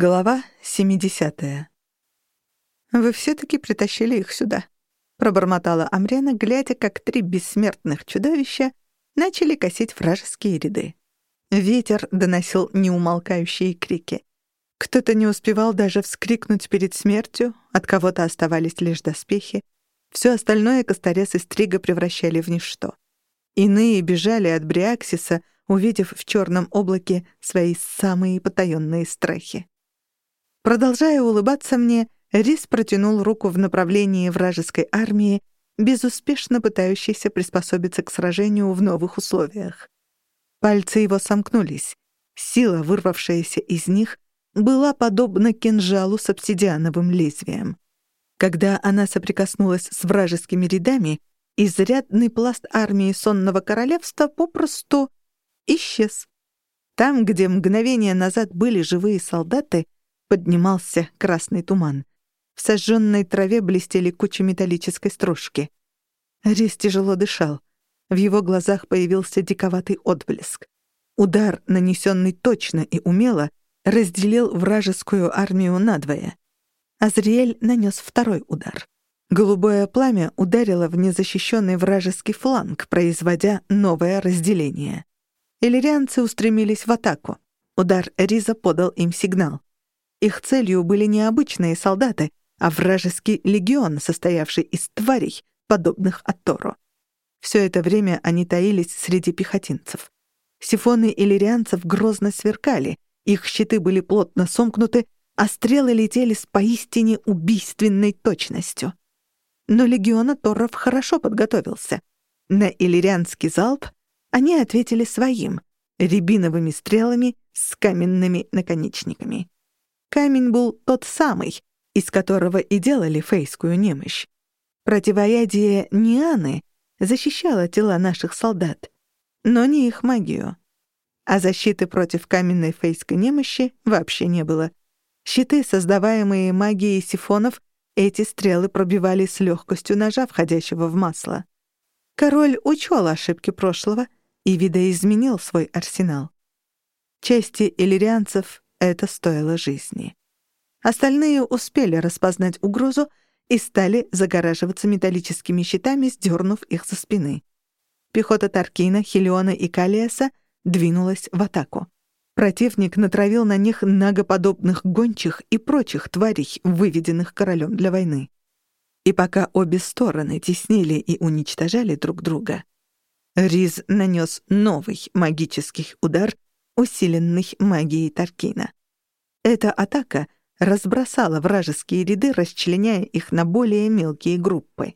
Глава 70. «Вы все-таки притащили их сюда», — пробормотала Амрена, глядя, как три бессмертных чудовища начали косить вражеские ряды. Ветер доносил неумолкающие крики. Кто-то не успевал даже вскрикнуть перед смертью, от кого-то оставались лишь доспехи. Все остальное Косторес и Стрига превращали в ничто. Иные бежали от Бриаксиса, увидев в черном облаке свои самые потаенные страхи. Продолжая улыбаться мне, Рис протянул руку в направлении вражеской армии, безуспешно пытающейся приспособиться к сражению в новых условиях. Пальцы его сомкнулись. Сила, вырвавшаяся из них, была подобна кинжалу с обсидиановым лезвием. Когда она соприкоснулась с вражескими рядами, изрядный пласт армии Сонного Королевства попросту исчез. Там, где мгновение назад были живые солдаты, Поднимался красный туман. В сожженной траве блестели кучи металлической стружки. Рис тяжело дышал. В его глазах появился диковатый отблеск. Удар, нанесенный точно и умело, разделил вражескую армию надвое. Азриэль нанес второй удар. Голубое пламя ударило в незащищенный вражеский фланг, производя новое разделение. Иллирианцы устремились в атаку. Удар Риза подал им сигнал. Их целью были не обычные солдаты, а вражеский легион, состоявший из тварей, подобных Аттору. Все это время они таились среди пехотинцев. Сифоны иллирианцев грозно сверкали, их щиты были плотно сомкнуты, а стрелы летели с поистине убийственной точностью. Но легион Аторов хорошо подготовился. На иллирианский залп они ответили своим — рябиновыми стрелами с каменными наконечниками. Камень был тот самый, из которого и делали фейскую немощь. Противоядие Нианы защищало тела наших солдат, но не их магию. А защиты против каменной фейской немощи вообще не было. Щиты, создаваемые магией сифонов, эти стрелы пробивали с легкостью ножа, входящего в масло. Король учел ошибки прошлого и видоизменил свой арсенал. Части иллирианцев это стоило жизни. Остальные успели распознать угрозу и стали загораживаться металлическими щитами, сдернув их со спины. Пехота Таркина, Хелиона и Калиаса двинулась в атаку. Противник натравил на них нагоподобных гончих и прочих тварей, выведенных королем для войны. И пока обе стороны теснили и уничтожали друг друга, Риз нанес новый магический удар — усиленный магией Таркина. Эта атака разбросала вражеские ряды, расчленяя их на более мелкие группы.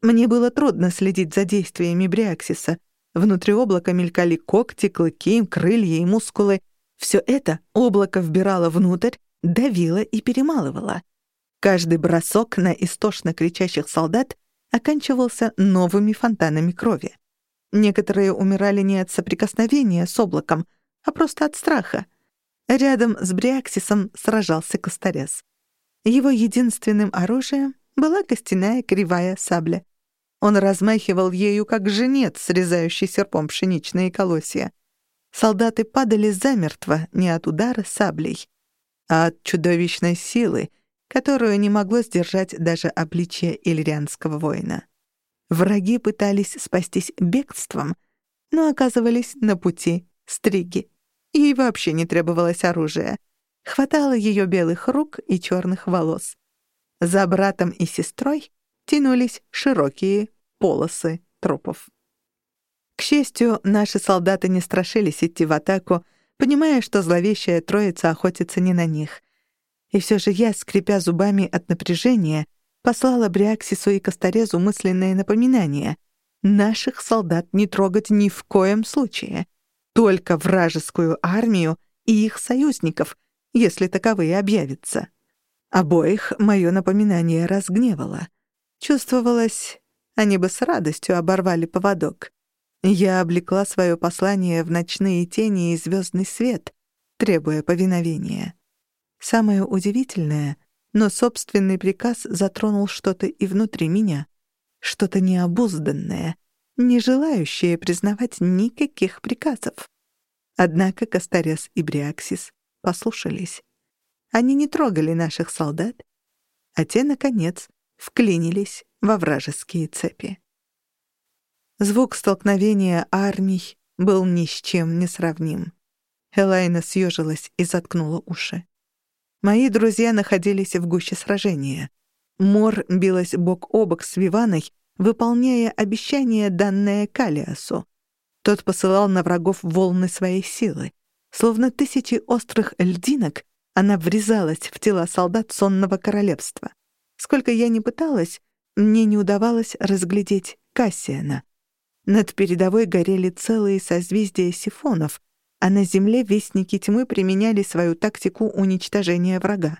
Мне было трудно следить за действиями Бриаксиса. Внутри облака мелькали когти, клыки, крылья и мускулы. Все это облако вбирало внутрь, давило и перемалывало. Каждый бросок на истошно кричащих солдат оканчивался новыми фонтанами крови. Некоторые умирали не от соприкосновения с облаком — а просто от страха. Рядом с Бриаксисом сражался Косторез. Его единственным оружием была костяная кривая сабля. Он размахивал ею, как женец, срезающий серпом пшеничные колосья. Солдаты падали замертво не от удара саблей, а от чудовищной силы, которую не могло сдержать даже обличие иллирианского воина. Враги пытались спастись бегством, но оказывались на пути стриги. Ей вообще не требовалось оружие. Хватало ее белых рук и черных волос. За братом и сестрой тянулись широкие полосы трупов. К счастью, наши солдаты не страшились идти в атаку, понимая, что зловещая троица охотится не на них. И все же я, скрипя зубами от напряжения, послала Бриаксису и Косторезу мысленное напоминание — наших солдат не трогать ни в коем случае только вражескую армию и их союзников, если таковые объявятся. Обоих мое напоминание разгневало. Чувствовалось, они бы с радостью оборвали поводок. Я облекла свое послание в ночные тени и звездный свет, требуя повиновения. Самое удивительное, но собственный приказ затронул что-то и внутри меня, что-то необузданное, не желающие признавать никаких приказов. Однако Косторес и Бриаксис послушались. они не трогали наших солдат, а те, наконец, вклинились во вражеские цепи. Звук столкновения армий был ни с чем не сравним. Элайна съежилась и заткнула уши. Мои друзья находились в гуще сражения. Мор билась бок о бок с Виваной, выполняя обещание, данное Калиасу. Тот посылал на врагов волны своей силы. Словно тысячи острых льдинок, она врезалась в тела солдат сонного королевства. Сколько я ни пыталась, мне не удавалось разглядеть Кассиана. Над передовой горели целые созвездия сифонов, а на земле вестники тьмы применяли свою тактику уничтожения врага.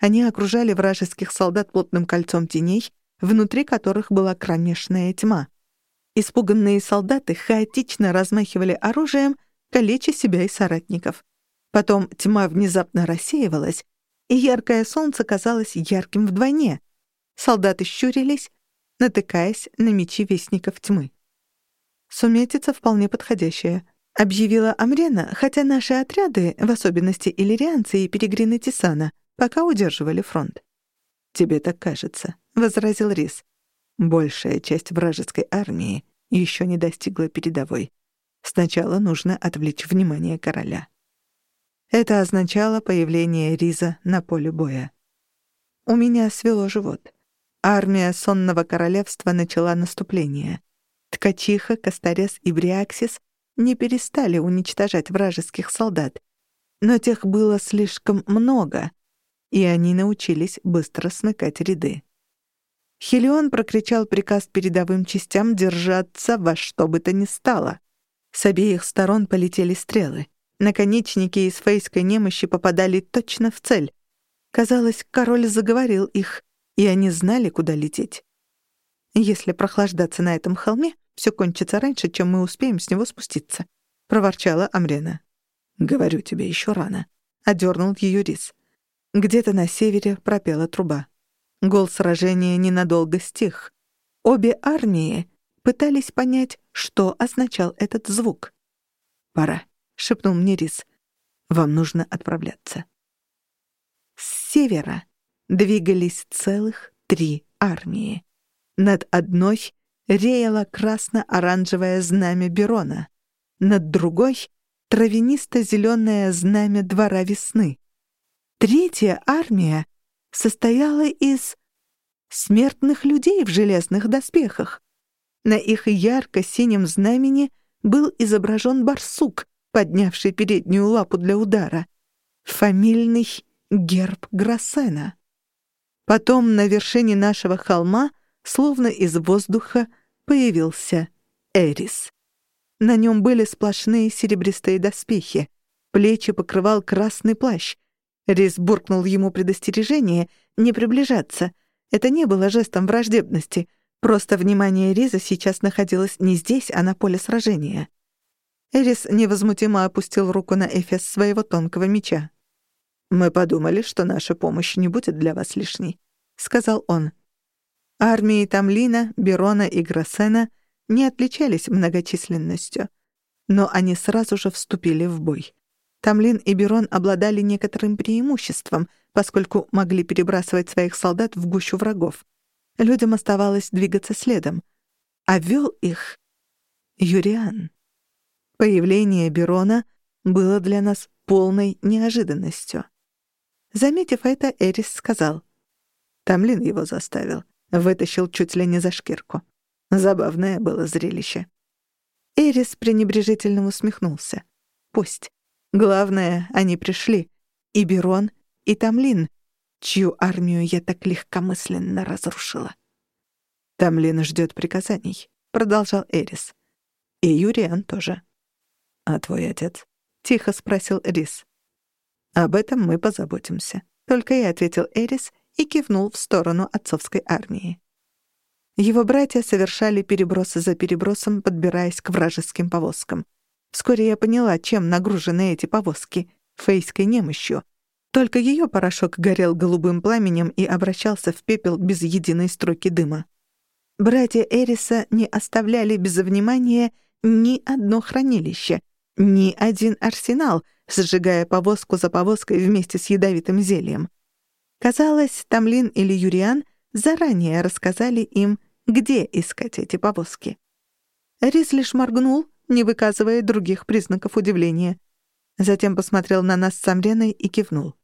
Они окружали вражеских солдат плотным кольцом теней, внутри которых была кромешная тьма. Испуганные солдаты хаотично размахивали оружием, калеча себя и соратников. Потом тьма внезапно рассеивалась, и яркое солнце казалось ярким вдвойне. Солдаты щурились, натыкаясь на мечи вестников тьмы. «Сумятица вполне подходящая», — объявила Амрена, хотя наши отряды, в особенности иллирианцы и перегрины Тисана, пока удерживали фронт. «Тебе так кажется», — возразил Рис. «Большая часть вражеской армии еще не достигла передовой. Сначала нужно отвлечь внимание короля». Это означало появление Риза на поле боя. У меня свело живот. Армия сонного королевства начала наступление. Ткачиха, Кастарес и Бриаксис не перестали уничтожать вражеских солдат, но тех было слишком много, и они научились быстро смыкать ряды. Хелион прокричал приказ передовым частям держаться во что бы то ни стало. С обеих сторон полетели стрелы. Наконечники из фейской немощи попадали точно в цель. Казалось, король заговорил их, и они знали, куда лететь. «Если прохлаждаться на этом холме, все кончится раньше, чем мы успеем с него спуститься», — проворчала Амрена. «Говорю тебе, еще рано», — одернул ее рис. Где-то на севере пропела труба. Гол сражения ненадолго стих. Обе армии пытались понять, что означал этот звук. «Пора», — шепнул мне рис. «Вам нужно отправляться». С севера двигались целых три армии. Над одной реяло красно-оранжевое знамя Берона, над другой — травянисто-зеленое знамя Двора Весны. Третья армия состояла из смертных людей в железных доспехах. На их ярко-синем знамени был изображен барсук, поднявший переднюю лапу для удара. Фамильный герб Грассена. Потом на вершине нашего холма, словно из воздуха, появился Эрис. На нем были сплошные серебристые доспехи. Плечи покрывал красный плащ. Рис буркнул ему предостережение не приближаться. Это не было жестом враждебности. Просто внимание Риза сейчас находилось не здесь, а на поле сражения. Эрис невозмутимо опустил руку на эфес своего тонкого меча. «Мы подумали, что наша помощь не будет для вас лишней», — сказал он. Армии Тамлина, Берона и Гроссена не отличались многочисленностью, но они сразу же вступили в бой. Тамлин и Берон обладали некоторым преимуществом, поскольку могли перебрасывать своих солдат в гущу врагов. Людям оставалось двигаться следом. А вел их Юриан. Появление Берона было для нас полной неожиданностью. Заметив это, Эрис сказал. Тамлин его заставил. Вытащил чуть ли не за шкирку. Забавное было зрелище. Эрис пренебрежительно усмехнулся. Пусть. Главное, они пришли. И Берон, и Тамлин, чью армию я так легкомысленно разрушила. «Тамлин ждет приказаний», — продолжал Эрис. «И Юриан тоже». «А твой отец?» — тихо спросил Рис. «Об этом мы позаботимся», — только и ответил Эрис и кивнул в сторону отцовской армии. Его братья совершали перебросы за перебросом, подбираясь к вражеским повозкам. Вскоре я поняла, чем нагружены эти повозки — фейской немощью. Только ее порошок горел голубым пламенем и обращался в пепел без единой строки дыма. Братья Эриса не оставляли без внимания ни одно хранилище, ни один арсенал — сжигая повозку за повозкой вместе с ядовитым зельем. Казалось, Тамлин или Юриан заранее рассказали им, где искать эти повозки. Рис лишь моргнул, не выказывая других признаков удивления. Затем посмотрел на нас с Амреной и кивнул.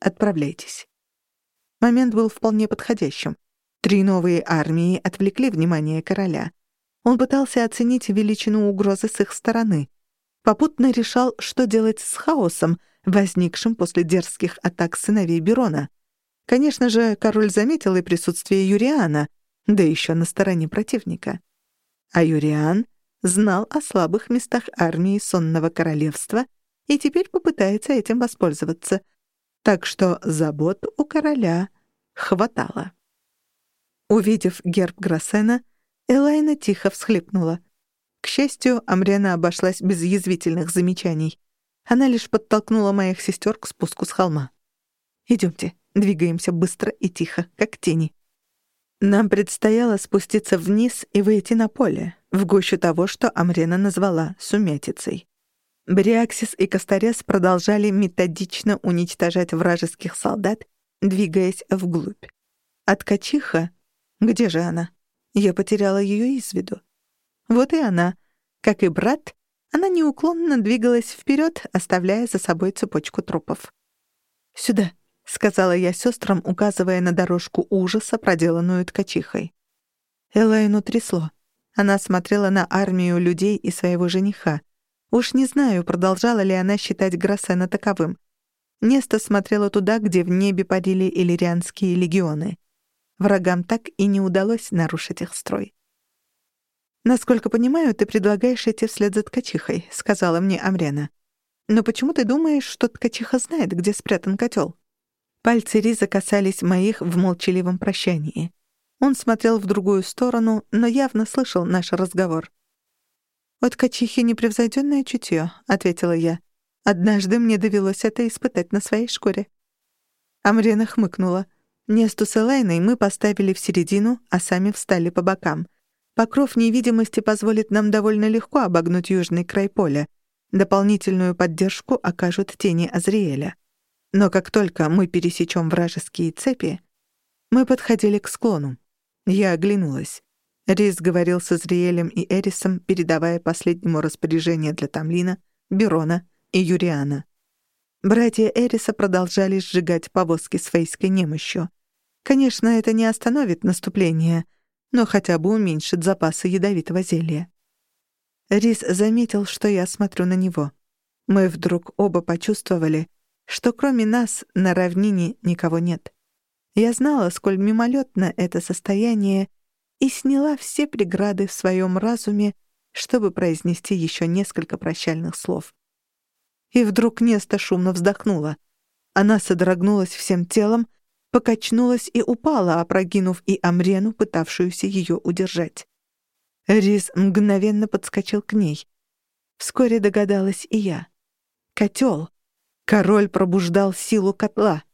«Отправляйтесь». Момент был вполне подходящим. Три новые армии отвлекли внимание короля. Он пытался оценить величину угрозы с их стороны. Попутно решал, что делать с хаосом, возникшим после дерзких атак сыновей Берона. Конечно же, король заметил и присутствие Юриана, да еще на стороне противника. А Юриан знал о слабых местах армии Сонного Королевства и теперь попытается этим воспользоваться. Так что забот у короля хватало. Увидев герб Гроссена, Элайна тихо всхлипнула. К счастью, Амрена обошлась без язвительных замечаний. Она лишь подтолкнула моих сестер к спуску с холма. Идемте, двигаемся быстро и тихо, как тени. Нам предстояло спуститься вниз и выйти на поле, в гущу того, что Амрена назвала сумятицей. Бриаксис и Костарес продолжали методично уничтожать вражеских солдат, двигаясь вглубь. От Качиха... Где же она? Я потеряла ее из виду. Вот и она. Как и брат, она неуклонно двигалась вперед, оставляя за собой цепочку трупов. «Сюда», — сказала я сестрам, указывая на дорожку ужаса, проделанную ткачихой. Элайну трясло. Она смотрела на армию людей и своего жениха. Уж не знаю, продолжала ли она считать Гроссена таковым. Неста смотрела туда, где в небе парили иллирианские легионы. Врагам так и не удалось нарушить их строй. «Насколько понимаю, ты предлагаешь идти вслед за ткачихой», — сказала мне Амрена. «Но почему ты думаешь, что ткачиха знает, где спрятан котел?» Пальцы Риза касались моих в молчаливом прощании. Он смотрел в другую сторону, но явно слышал наш разговор. «У ткачихи непревзойдённое чутье», — ответила я. «Однажды мне довелось это испытать на своей шкуре». Амрена хмыкнула. Несту с Элайной мы поставили в середину, а сами встали по бокам. Покров невидимости позволит нам довольно легко обогнуть южный край поля. Дополнительную поддержку окажут тени Азриэля. Но как только мы пересечем вражеские цепи, мы подходили к склону. Я оглянулась. Рис говорил с Азриэлем и Эрисом, передавая последнему распоряжение для Тамлина, Берона и Юриана. Братья Эриса продолжали сжигать повозки с фейской немощью. Конечно, это не остановит наступление, но хотя бы уменьшит запасы ядовитого зелья. Рис заметил, что я смотрю на него. Мы вдруг оба почувствовали, что кроме нас на равнине никого нет. Я знала, сколь мимолетно это состояние, и сняла все преграды в своем разуме, чтобы произнести еще несколько прощальных слов. И вдруг Неста шумно вздохнула. Она содрогнулась всем телом, покачнулась и упала, опрокинув и Амрену, пытавшуюся ее удержать. Риз мгновенно подскочил к ней. Вскоре догадалась и я. Котел. Король пробуждал силу котла.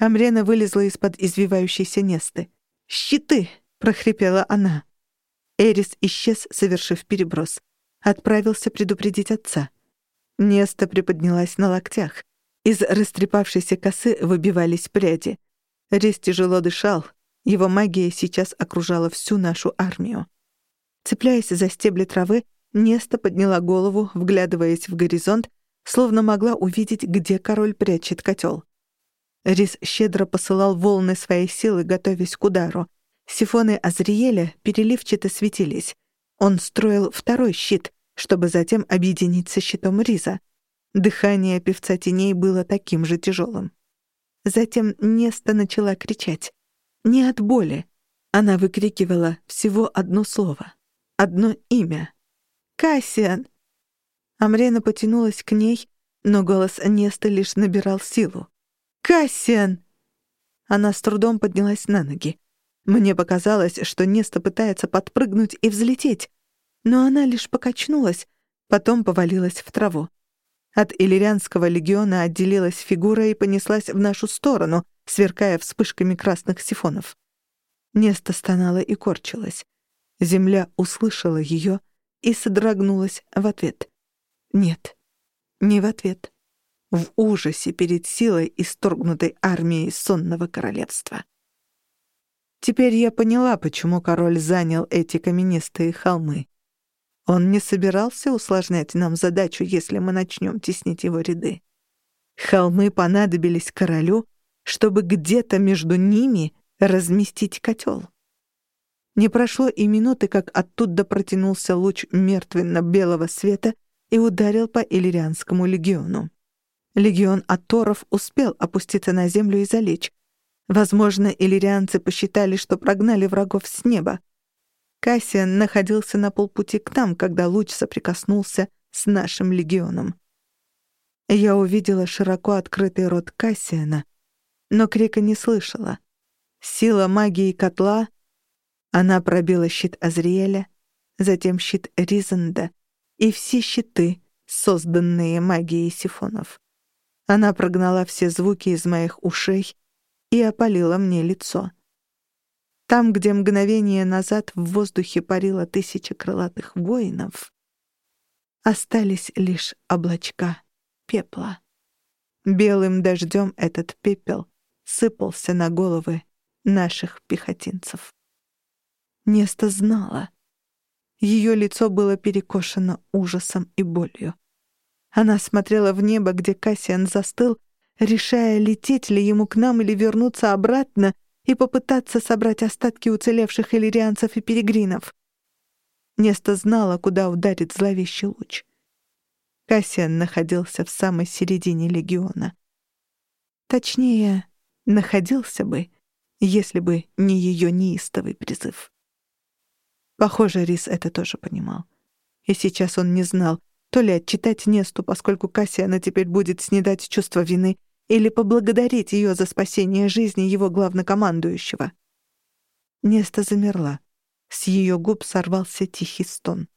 Амрена вылезла из-под извивающейся несты. «Щиты!» — прохрипела она. Эрис исчез, совершив переброс. Отправился предупредить отца. Неста приподнялась на локтях. Из растрепавшейся косы выбивались пряди. Рез тяжело дышал. Его магия сейчас окружала всю нашу армию. Цепляясь за стебли травы, Неста подняла голову, вглядываясь в горизонт, словно могла увидеть, где король прячет котел. Рис щедро посылал волны своей силы, готовясь к удару. Сифоны Азриеля переливчато светились. Он строил второй щит, чтобы затем объединить со щитом Риза. Дыхание певца теней было таким же тяжелым. Затем Неста начала кричать. Не от боли. Она выкрикивала всего одно слово. Одно имя. «Кассиан!» Амрена потянулась к ней, но голос Неста лишь набирал силу. «Кассиан!» Она с трудом поднялась на ноги. Мне показалось, что Неста пытается подпрыгнуть и взлететь, но она лишь покачнулась, потом повалилась в траву. От иллирианского легиона отделилась фигура и понеслась в нашу сторону, сверкая вспышками красных сифонов. Неста стонала и корчилась. Земля услышала ее и содрогнулась в ответ. «Нет, ни в ответ. В ужасе перед силой исторгнутой армией сонного королевства. Теперь я поняла, почему король занял эти каменистые холмы. Он не собирался усложнять нам задачу, если мы начнем теснить его ряды. Холмы понадобились королю, чтобы где-то между ними разместить котел. Не прошло и минуты, как оттуда протянулся луч мертвенно-белого света и ударил по Иллирианскому легиону. Легион Аторов успел опуститься на землю и залечь. Возможно, иллирианцы посчитали, что прогнали врагов с неба. Кассиан находился на полпути к нам, когда луч соприкоснулся с нашим легионом. Я увидела широко открытый рот Кассиана, но крика не слышала. Сила магии котла... Она пробила щит Азриэля, затем щит Ризанда и все щиты, созданные магией сифонов. Она прогнала все звуки из моих ушей и опалила мне лицо. Там, где мгновение назад в воздухе парило тысяча крылатых воинов, остались лишь облачка пепла. Белым дождем этот пепел сыпался на головы наших пехотинцев. Неста знала. Ее лицо было перекошено ужасом и болью. Она смотрела в небо, где Кассиан застыл, решая, лететь ли ему к нам или вернуться обратно и попытаться собрать остатки уцелевших иллирианцев и перегринов. Неста знала, куда ударит зловещий луч. Кассиан находился в самой середине легиона. Точнее, находился бы, если бы не ее неистовый призыв. Похоже, Рис это тоже понимал. И сейчас он не знал, то ли отчитать Несту, поскольку Кассиана теперь будет снедать чувство вины, или поблагодарить ее за спасение жизни его главнокомандующего. Неста замерла. С ее губ сорвался тихий стон.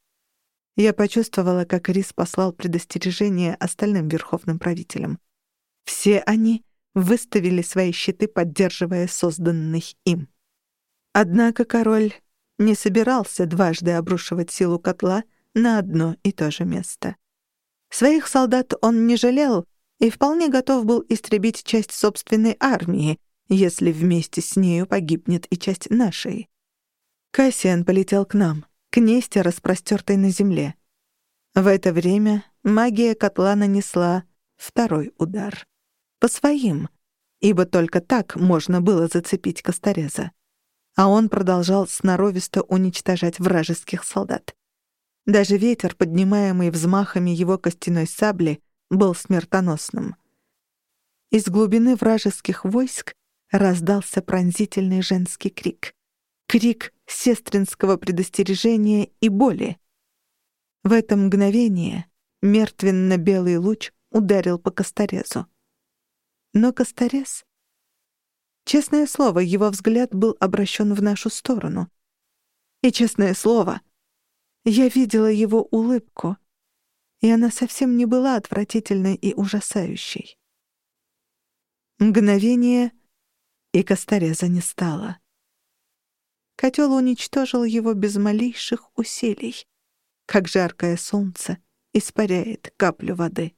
Я почувствовала, как Рис послал предостережение остальным верховным правителям. Все они выставили свои щиты, поддерживая созданный им. Однако король не собирался дважды обрушивать силу котла на одно и то же место. Своих солдат он не жалел и вполне готов был истребить часть собственной армии, если вместе с нею погибнет и часть нашей. Кассиан полетел к нам, к несте, распростертой на земле. В это время магия котла нанесла второй удар. По своим, ибо только так можно было зацепить Костореза. А он продолжал сноровисто уничтожать вражеских солдат. Даже ветер, поднимаемый взмахами его костяной сабли, был смертоносным. Из глубины вражеских войск раздался пронзительный женский крик. Крик сестринского предостережения и боли. В это мгновение мертвенно-белый луч ударил по Косторезу. Но Косторез... Честное слово, его взгляд был обращен в нашу сторону. И, честное слово, я видела его улыбку, и она совсем не была отвратительной и ужасающей. Мгновение, и Костореза не стало. Котел уничтожил его без малейших усилий, как жаркое солнце испаряет каплю воды.